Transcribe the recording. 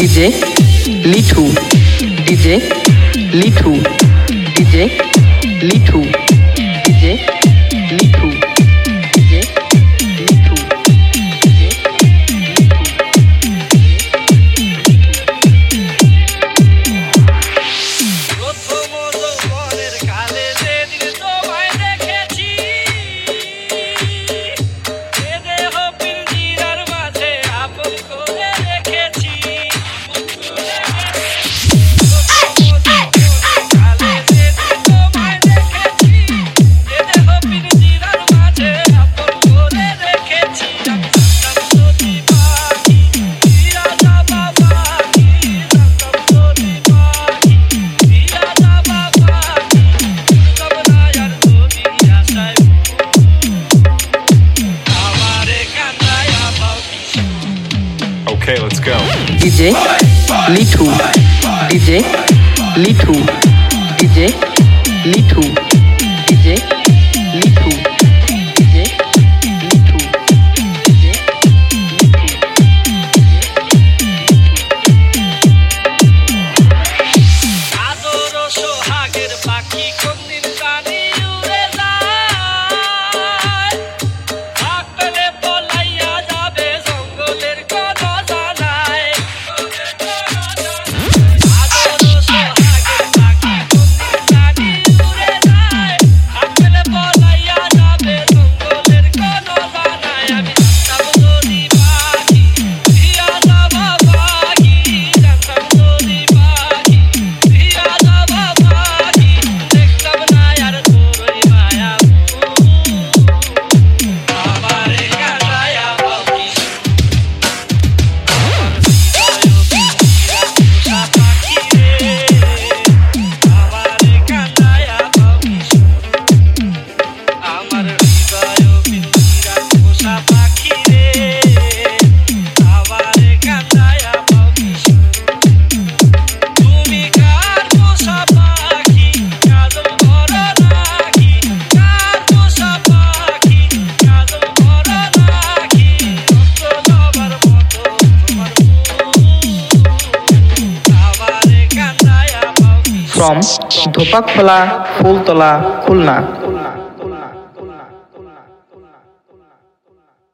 DJ Litou. DJ Litou. DJ Litou. DJ Let's go. DJ, me too. DJ, me too. DJ, me too. From Dhopakhola Phultala Khulna.